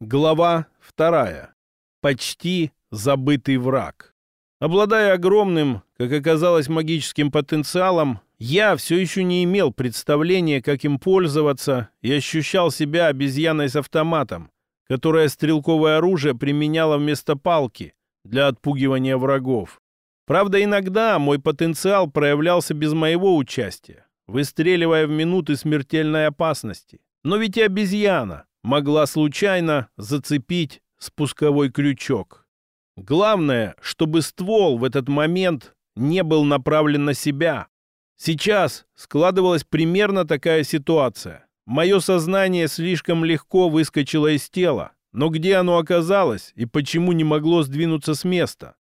Глава вторая. Почти забытый враг. Обладая огромным, как оказалось, магическим потенциалом, я все еще не имел представления, как им пользоваться, и ощущал себя обезьяной с автоматом, которая стрелковое оружие применяла вместо палки для отпугивания врагов. Правда, иногда мой потенциал проявлялся без моего участия, выстреливая в минуты смертельной опасности. Но ведь и обезьяна, могла случайно зацепить спусковой крючок. Главное, чтобы ствол в этот момент не был направлен на себя. Сейчас складывалась примерно такая ситуация. Мое сознание слишком легко выскочило из тела, но где оно оказалось и почему не могло сдвинуться с места?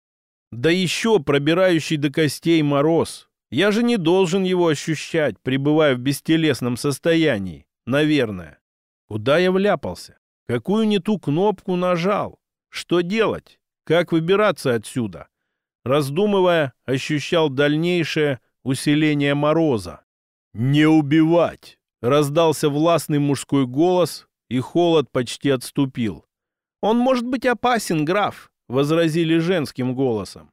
Да еще пробирающий до костей мороз. Я же не должен его ощущать, пребывая в бестелесном состоянии, наверное. Куда я вляпался? Какую не ту кнопку нажал? Что делать? Как выбираться отсюда? Раздумывая, ощущал дальнейшее усиление мороза. «Не убивать!» — раздался властный мужской голос, и холод почти отступил. «Он может быть опасен, граф», — возразили женским голосом.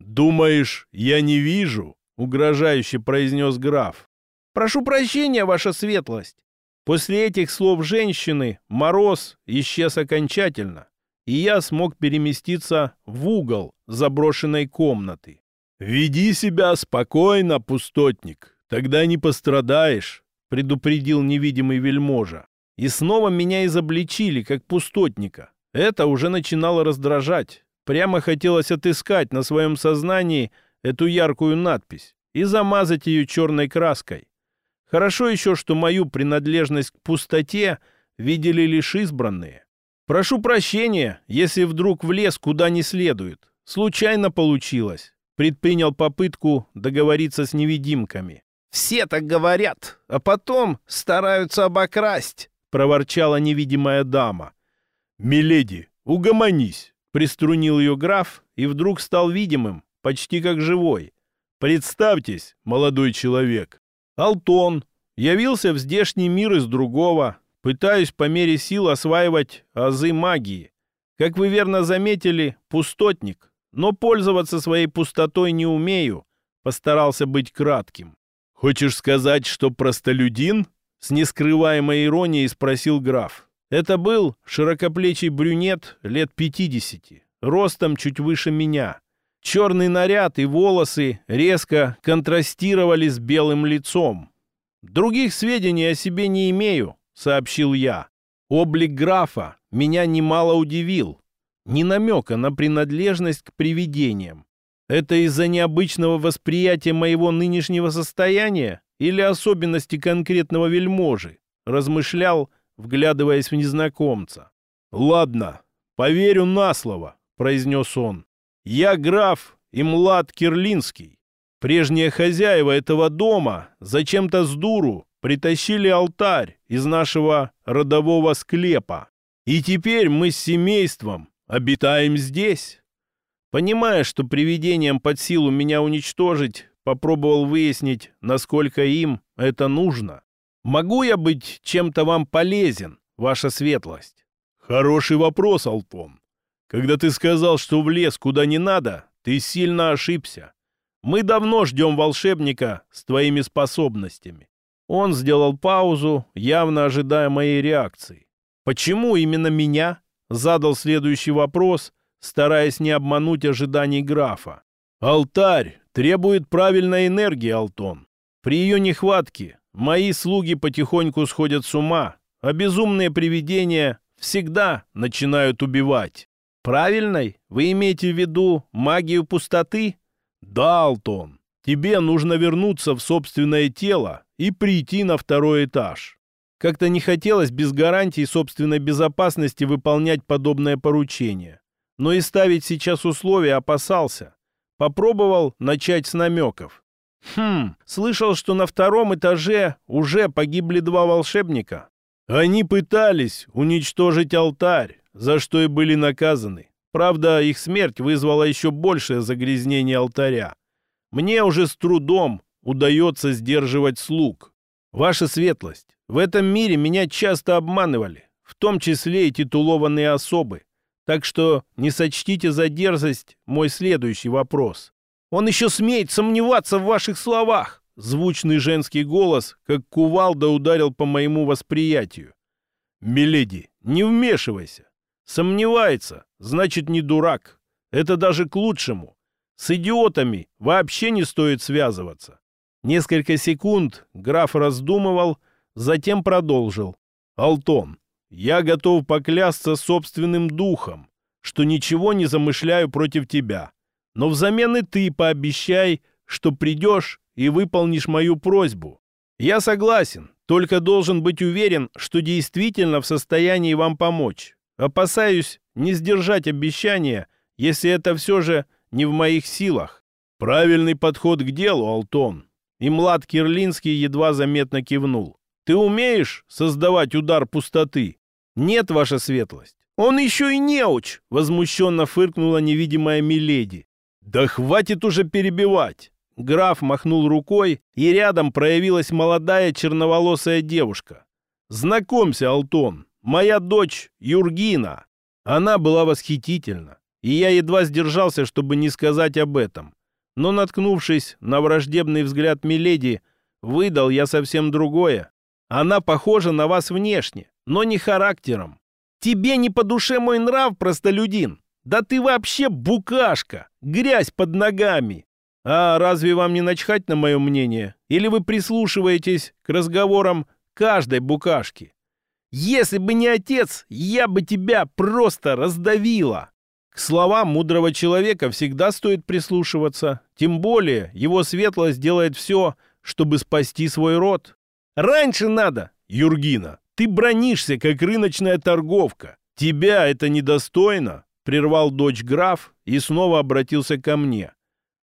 «Думаешь, я не вижу?» — угрожающе произнес граф. «Прошу прощения, ваша светлость. После этих слов женщины мороз исчез окончательно, и я смог переместиться в угол заброшенной комнаты. «Веди себя спокойно, пустотник, тогда не пострадаешь», — предупредил невидимый вельможа. И снова меня изобличили, как пустотника. Это уже начинало раздражать. Прямо хотелось отыскать на своем сознании эту яркую надпись и замазать ее черной краской. Хорошо еще, что мою принадлежность к пустоте видели лишь избранные. Прошу прощения, если вдруг влез куда не следует. Случайно получилось. Предпринял попытку договориться с невидимками. «Все так говорят, а потом стараются обокрасть», — проворчала невидимая дама. «Миледи, угомонись», — приструнил ее граф и вдруг стал видимым, почти как живой. «Представьтесь, молодой человек». Алтон. Явился в здешний мир из другого. Пытаюсь по мере сил осваивать азы магии. Как вы верно заметили, пустотник. Но пользоваться своей пустотой не умею. Постарался быть кратким. «Хочешь сказать, что простолюдин?» С нескрываемой иронией спросил граф. Это был широкоплечий брюнет лет пятидесяти, ростом чуть выше меня. Черный наряд и волосы резко контрастировали с белым лицом. «Других сведений о себе не имею», — сообщил я. Облик графа меня немало удивил. Ни намека на принадлежность к привидениям. Это из-за необычного восприятия моего нынешнего состояния или особенности конкретного вельможи? Размышлял, вглядываясь в незнакомца. «Ладно, поверю на слово», — произнес он. Я граф и млад Кирлинский. Прежние хозяева этого дома зачем-то с дуру притащили алтарь из нашего родового склепа. И теперь мы с семейством обитаем здесь. Понимая, что привидениям под силу меня уничтожить, попробовал выяснить, насколько им это нужно. Могу я быть чем-то вам полезен, ваша светлость? Хороший вопрос, Алтон. Когда ты сказал, что влез куда не надо, ты сильно ошибся. Мы давно ждем волшебника с твоими способностями». Он сделал паузу, явно ожидая моей реакции. «Почему именно меня?» Задал следующий вопрос, стараясь не обмануть ожиданий графа. «Алтарь требует правильной энергии, Алтон. При ее нехватке мои слуги потихоньку сходят с ума, а безумные привидения всегда начинают убивать. Правильной? Вы имеете в виду магию пустоты? Да, Алтон. Тебе нужно вернуться в собственное тело и прийти на второй этаж. Как-то не хотелось без гарантии собственной безопасности выполнять подобное поручение. Но и ставить сейчас условия опасался. Попробовал начать с намеков. Хм, слышал, что на втором этаже уже погибли два волшебника. Они пытались уничтожить алтарь, за что и были наказаны. Правда, их смерть вызвала еще большее загрязнение алтаря. Мне уже с трудом удается сдерживать слуг. Ваша светлость, в этом мире меня часто обманывали. в том числе и титулованные особы. Так что не сочтите за дерзость мой следующий вопрос. Он еще смеет сомневаться в ваших словах. Звучный женский голос, как кувалда, ударил по моему восприятию. «Миледи, не вмешивайся. Сомневается, значит, не дурак. Это даже к лучшему. С идиотами вообще не стоит связываться». Несколько секунд граф раздумывал, затем продолжил. «Алтон, я готов поклясться собственным духом, что ничего не замышляю против тебя. Но взамен и ты пообещай, что придешь и выполнишь мою просьбу. Я согласен, только должен быть уверен, что действительно в состоянии вам помочь. Опасаюсь не сдержать обещания, если это все же не в моих силах. Правильный подход к делу, Алтон. И Млад Кирлинский едва заметно кивнул. Ты умеешь создавать удар пустоты? Нет, ваша светлость. Он еще и неуч, возмущенно фыркнула невидимая Миледи. Да хватит уже перебивать. Граф махнул рукой, и рядом проявилась молодая черноволосая девушка. «Знакомься, Алтон, моя дочь Юргина». Она была восхитительна, и я едва сдержался, чтобы не сказать об этом. Но, наткнувшись на враждебный взгляд Миледи, выдал я совсем другое. Она похожа на вас внешне, но не характером. Тебе не по душе мой нрав, простолюдин. Да ты вообще букашка, грязь под ногами. А разве вам не начхать на мое мнение? Или вы прислушиваетесь к разговорам каждой букашки? Если бы не отец, я бы тебя просто раздавила. К словам мудрого человека всегда стоит прислушиваться. Тем более его светлость делает все, чтобы спасти свой род. Раньше надо, Юргина. Ты бронишься, как рыночная торговка. Тебя это недостойно, прервал дочь граф и снова обратился ко мне.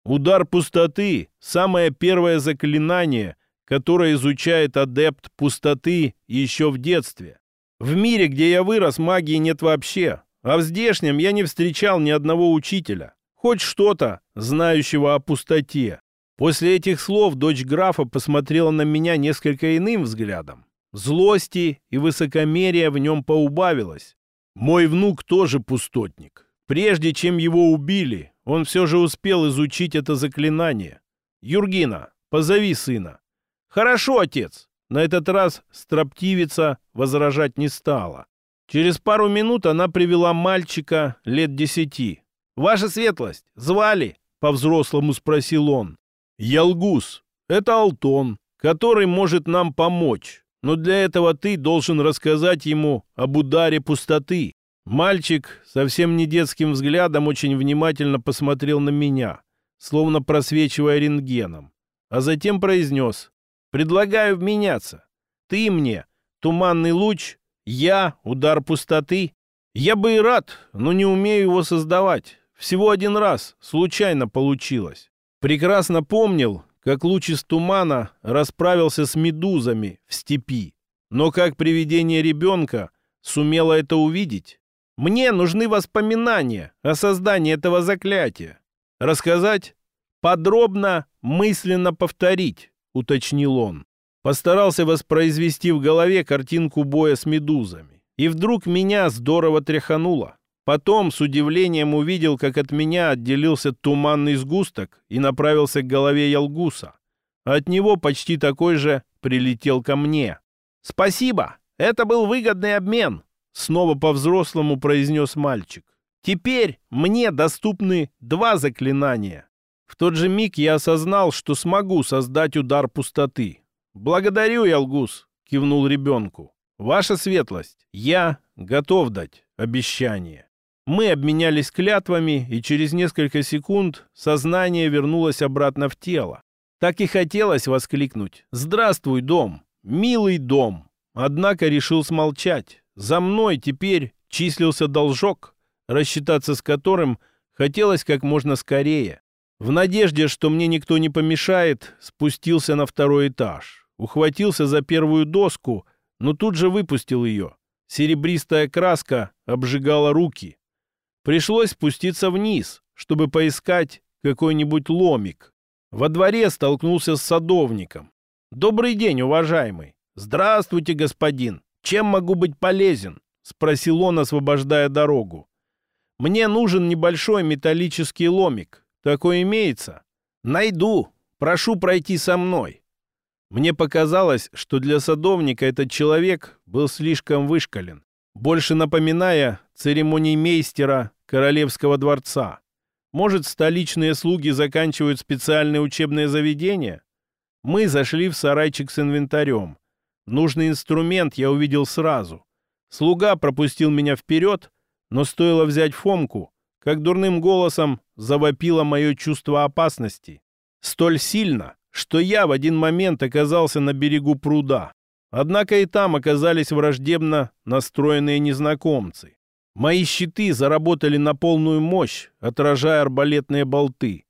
Удар пустоты — самое первое заклинание, которое изучает адепт пустоты еще в детстве. В мире, где я вырос, магии нет вообще, а в здешнем я не встречал ни одного учителя, хоть что-то, знающего о пустоте. После этих слов дочь графа посмотрела на меня несколько иным взглядом. Злости и высокомерия в нем поубавилось. Мой внук тоже пустотник. Прежде чем его убили, он все же успел изучить это заклинание. «Юргина, позови сына». «Хорошо, отец». На этот раз строптивица возражать не стала. Через пару минут она привела мальчика лет десяти. «Ваша светлость, звали?» — по-взрослому спросил он. Ялгус — это Алтон, который может нам помочь. Но для этого ты должен рассказать ему об ударе пустоты. Мальчик совсем не детским взглядом очень внимательно посмотрел на меня, словно просвечивая рентгеном, а затем произнес «Предлагаю вменяться. Ты мне — туманный луч, я — удар пустоты. Я бы и рад, но не умею его создавать. Всего один раз, случайно получилось. Прекрасно помнил, как луч из тумана расправился с медузами в степи. Но как привидение ребенка сумело это увидеть? Мне нужны воспоминания о создании этого заклятия. Рассказать? Подробно, мысленно повторить, уточнил он. Постарался воспроизвести в голове картинку боя с медузами. И вдруг меня здорово тряхануло. Потом с удивлением увидел, как от меня отделился туманный сгусток и направился к голове Ялгуса. От него почти такой же прилетел ко мне. «Спасибо! Это был выгодный обмен!» Снова по-взрослому произнес мальчик. «Теперь мне доступны два заклинания». В тот же миг я осознал, что смогу создать удар пустоты. «Благодарю, Ялгус!» — кивнул ребенку. «Ваша светлость, я готов дать обещание». Мы обменялись клятвами, и через несколько секунд сознание вернулось обратно в тело. Так и хотелось воскликнуть «Здравствуй, дом! Милый дом!» Однако решил смолчать. За мной теперь числился должок, рассчитаться с которым хотелось как можно скорее. В надежде, что мне никто не помешает, спустился на второй этаж. Ухватился за первую доску, но тут же выпустил ее. Серебристая краска обжигала руки. Пришлось спуститься вниз, чтобы поискать какой-нибудь ломик. Во дворе столкнулся с садовником. «Добрый день, уважаемый!» «Здравствуйте, господин! Чем могу быть полезен?» — спросил он, освобождая дорогу. «Мне нужен небольшой металлический ломик. Такой имеется?» «Найду. Прошу пройти со мной». Мне показалось, что для садовника этот человек был слишком вышкален, больше напоминая церемониймейстера королевского дворца. Может, столичные слуги заканчивают специальные учебные заведения? Мы зашли в сарайчик с инвентарем. Нужный инструмент я увидел сразу. Слуга пропустил меня вперед, но стоило взять Фомку, как дурным голосом завопило мое чувство опасности. Столь сильно, что я в один момент оказался на берегу пруда. Однако и там оказались враждебно настроенные незнакомцы. Мои щиты заработали на полную мощь, отражая арбалетные болты.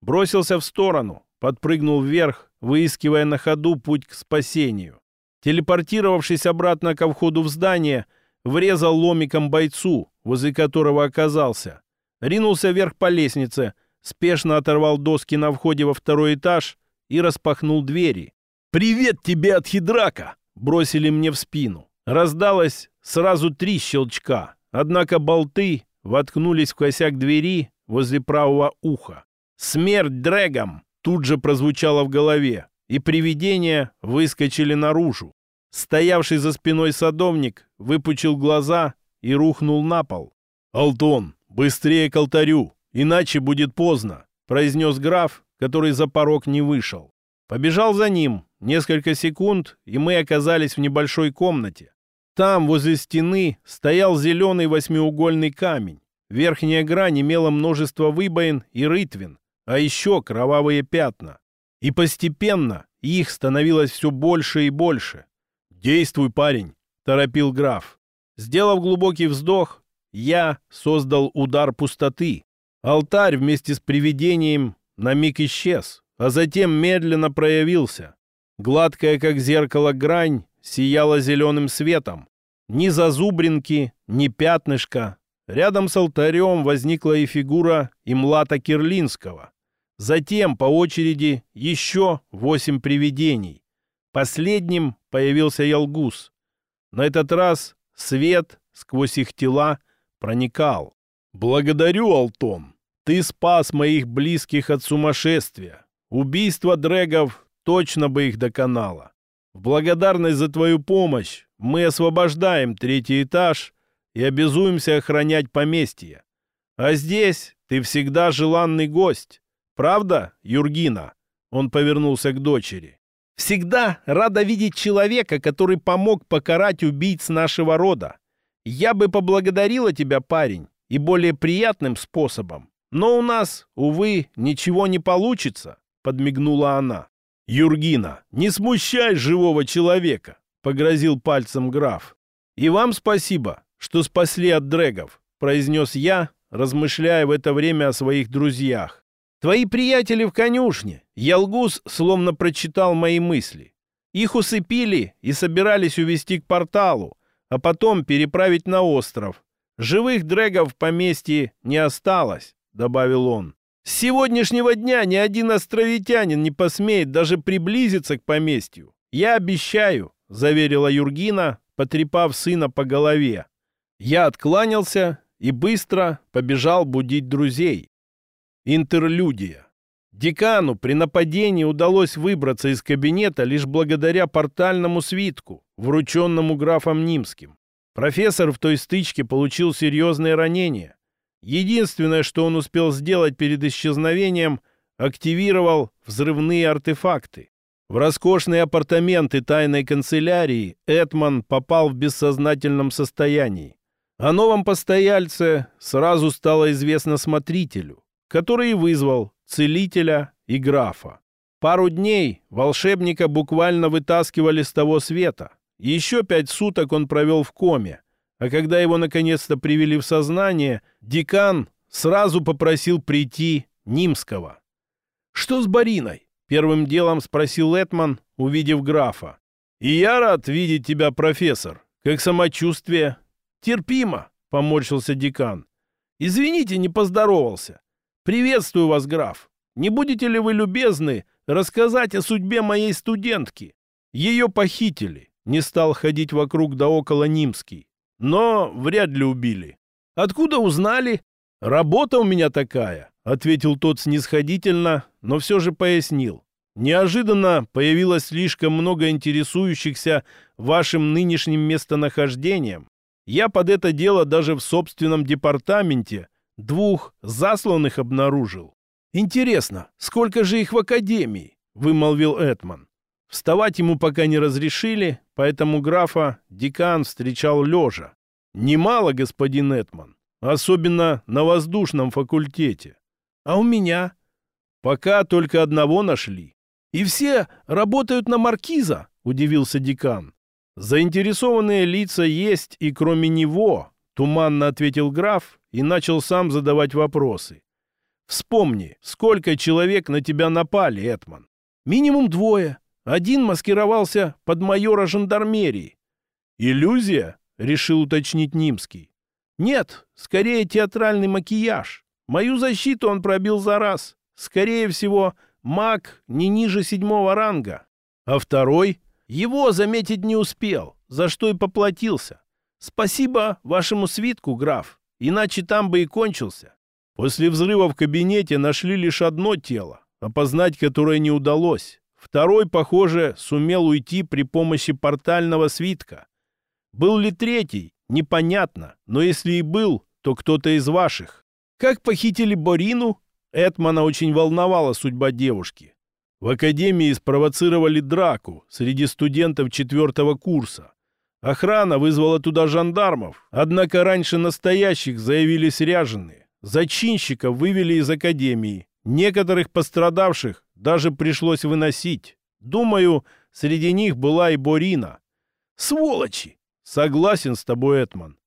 Бросился в сторону, подпрыгнул вверх, выискивая на ходу путь к спасению. Телепортировавшись обратно ко входу в здание, врезал ломиком бойцу, возле которого оказался. Ринулся вверх по лестнице, спешно оторвал доски на входе во второй этаж и распахнул двери. «Привет тебе от Хидрака!» бросили мне в спину. Раздалось сразу три щелчка. Однако болты воткнулись в косяк двери возле правого уха. «Смерть дрэгам!» тут же прозвучало в голове, и привидения выскочили наружу. Стоявший за спиной садовник выпучил глаза и рухнул на пол. «Алтон, быстрее к алтарю, иначе будет поздно», произнес граф, который за порог не вышел. Побежал за ним. Несколько секунд, и мы оказались в небольшой комнате. Там, возле стены, стоял зеленый восьмиугольный камень. Верхняя грань имела множество выбоин и рытвин, а еще кровавые пятна. И постепенно их становилось все больше и больше. «Действуй, парень!» — торопил граф. Сделав глубокий вздох, я создал удар пустоты. Алтарь вместе с привидением на миг исчез, а затем медленно проявился. Гладкая, как зеркало, грань сияла зеленым светом. Ни зазубринки, ни пятнышка. Рядом с алтарем возникла и фигура Имлата Кирлинского. Затем по очереди еще восемь привидений. Последним появился Ялгус. На этот раз свет сквозь их тела проникал. «Благодарю, Алтон. Ты спас моих близких от сумасшествия. Убийство дрэгов точно бы их доконало. В благодарность за твою помощь мы освобождаем третий этаж и обязуемся охранять поместье. А здесь ты всегда желанный гость. Правда, Юргина?» Он повернулся к дочери. «Всегда рада видеть человека, который помог покарать убийц нашего рода. Я бы поблагодарила тебя, парень, и более приятным способом. Но у нас, увы, ничего не получится», — подмигнула она. «Юргина, не смущай живого человека!» — погрозил пальцем граф. «И вам спасибо, что спасли от дрэгов», — произнес я, размышляя в это время о своих друзьях. «Твои приятели в конюшне!» Ялгус словно прочитал мои мысли. Их усыпили и собирались увести к порталу, а потом переправить на остров. Живых дрэгов в поместье не осталось, добавил он. С сегодняшнего дня ни один островитянин не посмеет даже приблизиться к поместью. Я обещаю, заверила Юргина, потрепав сына по голове. Я откланялся и быстро побежал будить друзей. Интерлюдия. Декану при нападении удалось выбраться из кабинета лишь благодаря портальному свитку, врученному графом Нимским. Профессор в той стычке получил серьезные ранения, Единственное, что он успел сделать перед исчезновением, активировал взрывные артефакты. В роскошные апартаменты тайной канцелярии Этман попал в бессознательном состоянии. О новом постояльце сразу стало известно смотрителю, который вызвал целителя и графа. Пару дней волшебника буквально вытаскивали с того света. Еще пять суток он провел в коме, а когда его наконец-то привели в сознание, декан сразу попросил прийти Нимского. «Что с Бариной?» — первым делом спросил Этман, увидев графа. «И я рад видеть тебя, профессор. Как самочувствие?» «Терпимо», — поморщился декан. «Извините, не поздоровался. Приветствую вас, граф. Не будете ли вы любезны рассказать о судьбе моей студентки? Ее похитили». Не стал ходить вокруг да около Нимский. но вряд ли убили. Откуда узнали? Работа у меня такая, ответил тот снисходительно, но все же пояснил. Неожиданно появилось слишком много интересующихся вашим нынешним местонахождением. Я под это дело даже в собственном департаменте двух засланных обнаружил. Интересно, сколько же их в академии? вымолвил Этман. Вставать ему пока не разрешили, поэтому графа декан встречал лежа. Немало, господин Этман, особенно на воздушном факультете. А у меня? Пока только одного нашли. И все работают на маркиза, удивился декан. Заинтересованные лица есть и кроме него, туманно ответил граф и начал сам задавать вопросы. Вспомни, сколько человек на тебя напали, Этман. Минимум двое. Один маскировался под майора жандармерии. «Иллюзия?» — решил уточнить Нимский. «Нет, скорее театральный макияж. Мою защиту он пробил за раз. Скорее всего, маг не ниже седьмого ранга. А второй? Его заметить не успел, за что и поплатился. Спасибо вашему свитку, граф, иначе там бы и кончился. После взрыва в кабинете нашли лишь одно тело, опознать которое не удалось. Второй, похоже, сумел уйти при помощи портального свитка. Был ли третий? Непонятно, но если и был, то кто-то из ваших. Как похитили Борину? Этмана очень волновала судьба девушки. В академии спровоцировали драку среди студентов четвертого курса. Охрана вызвала туда жандармов, однако раньше настоящих заявились ряженые. Зачинщиков вывели из академии. Некоторых пострадавших даже пришлось выносить. Думаю, среди них была и Борина. Сволочи! Согласен с тобой, Этман.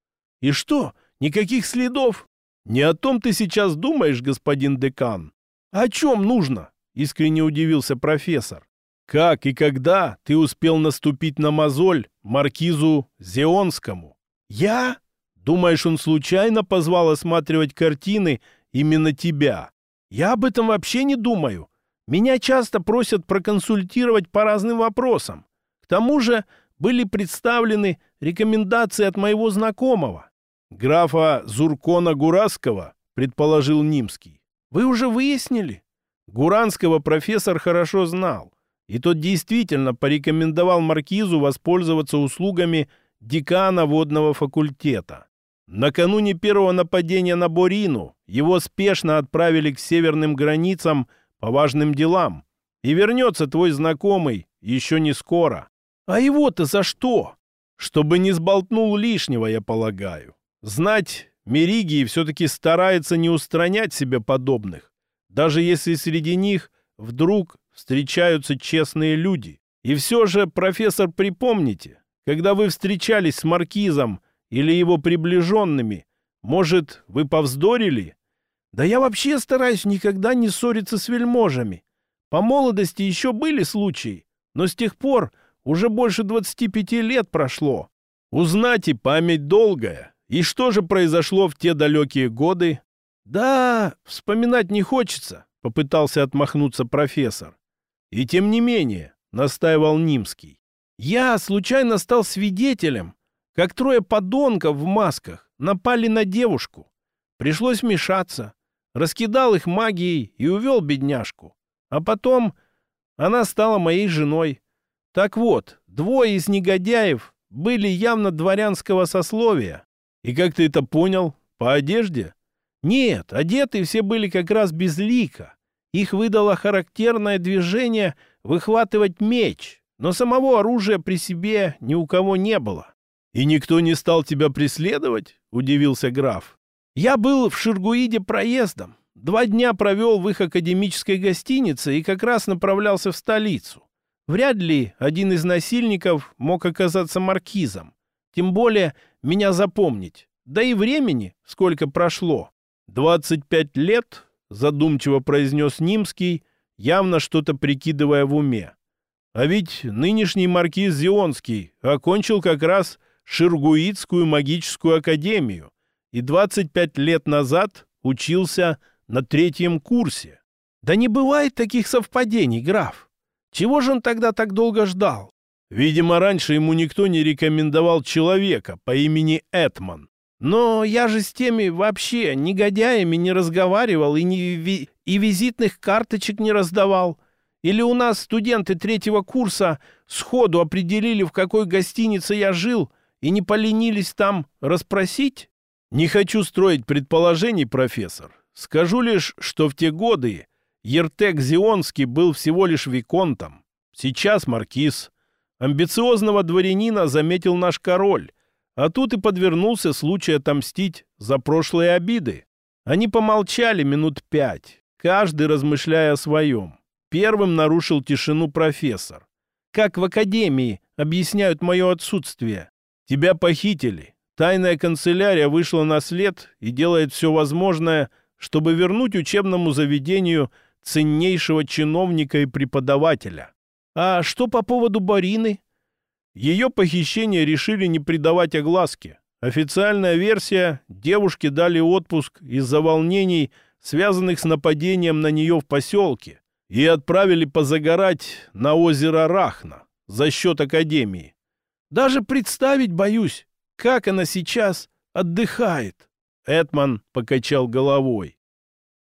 И что, никаких следов? Не о том ты сейчас думаешь, господин декан. О чем нужно? Искренне удивился профессор. Как и когда ты успел наступить на мозоль маркизу Зеонскому? Я? Думаешь, он случайно позвал осматривать картины именно тебя? Я об этом вообще не думаю. Меня часто просят проконсультировать по разным вопросам. К тому же были представлены рекомендации от моего знакомого. Графа Зуркона Гураского, предположил Нимский. Вы уже выяснили? Гуранского профессор хорошо знал, и тот действительно порекомендовал маркизу воспользоваться услугами декана водного факультета. Накануне первого нападения на Борину его спешно отправили к северным границам по важным делам. И вернется твой знакомый еще не скоро. А его-то за что? Чтобы не сболтнул лишнего, я полагаю. Знать, Меригии все-таки старается не устранять себе подобных, даже если среди них вдруг встречаются честные люди. И все же, профессор, припомните, когда вы встречались с маркизом или его приближенными, может, вы повздорили? Да я вообще стараюсь никогда не ссориться с вельможами. По молодости еще были случаи, но с тех пор уже больше 25 лет прошло. Узнать и память долгая. И что же произошло в те далекие годы? Да, вспоминать не хочется, попытался отмахнуться профессор. И тем не менее, настаивал Нимский. Я случайно стал свидетелем, как трое подонков в масках напали на девушку. Пришлось вмешаться раскидал их магией и увел бедняжку. А потом она стала моей женой. Так вот, двое из негодяев были явно дворянского сословия. И как ты это понял? По одежде? Нет, одеты все были как раз без лика. Их выдало характерное движение выхватывать меч, но самого оружия при себе ни у кого не было. «И никто не стал тебя преследовать?» — удивился граф. Я был в Ширгуиде проездом. Два дня провел в их академической гостинице и как раз направлялся в столицу. Вряд ли один из насильников мог оказаться маркизом. Тем более меня запомнить. Да и времени сколько прошло. «Двадцать пять лет?» — задумчиво произнес Нимский, явно что-то прикидывая в уме. А ведь нынешний маркиз Зионский окончил как раз Ширгуитскую магическую академию — и 25 лет назад учился на третьем курсе. Да не бывает таких совпадений, граф. Чего же он тогда так долго ждал? Видимо, раньше ему никто не рекомендовал человека по имени Этман. Но я же с теми вообще негодяями не разговаривал и, не ви и визитных карточек не раздавал. Или у нас студенты третьего курса сходу определили, в какой гостинице я жил, и не поленились там расспросить? Не хочу строить предположений, профессор. Скажу лишь, что в те годы Ертек Зионский был всего лишь виконтом. Сейчас маркиз. Амбициозного дворянина заметил наш король, а тут и подвернулся случай отомстить за прошлые обиды. Они помолчали минут пять, каждый размышляя о своем. Первым нарушил тишину профессор. «Как в академии объясняют мое отсутствие? Тебя похитили. Тайная канцелярия вышла на след и делает все возможное, чтобы вернуть учебному заведению ценнейшего чиновника и преподавателя. А что по поводу Барины? Ее похищение решили не придавать огласке. Официальная версия – девушке дали отпуск из-за волнений, связанных с нападением на нее в поселке, и отправили позагорать на озеро Рахна за счет Академии. Даже представить боюсь, как она сейчас отдыхает. Этман покачал головой.